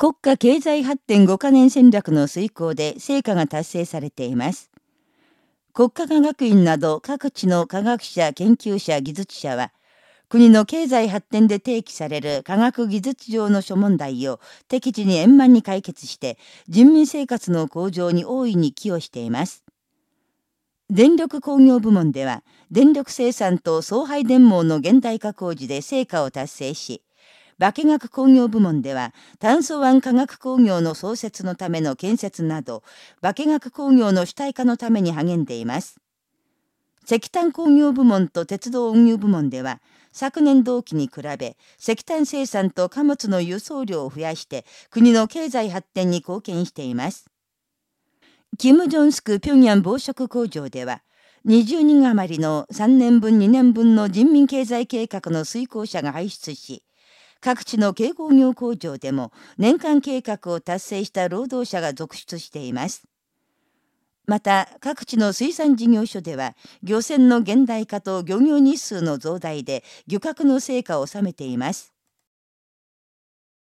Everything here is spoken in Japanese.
国家経済発展5カ年戦略の遂行で成果が達成されています。国家科学院など各地の科学者、研究者、技術者は、国の経済発展で提起される科学技術上の諸問題を適時に円満に解決して、人民生活の向上に大いに寄与しています。電力工業部門では、電力生産と送配電網の現代化工事で成果を達成し、化学工業部門では炭素湾化学工業の創設のための建設など化学工業の主体化のために励んでいます。石炭工業部門と鉄道運輸部門では昨年同期に比べ石炭生産と貨物の輸送量を増やして国の経済発展に貢献しています。キム・ジョンスク平壌防食工場では20人余りの3年分2年分の人民経済計画の遂行者が輩出し各地の軽工業工場でも年間計画を達成した労働者が続出しています。また、各地の水産事業所では、漁船の現代化と漁業日数の増大で漁獲の成果を収めています。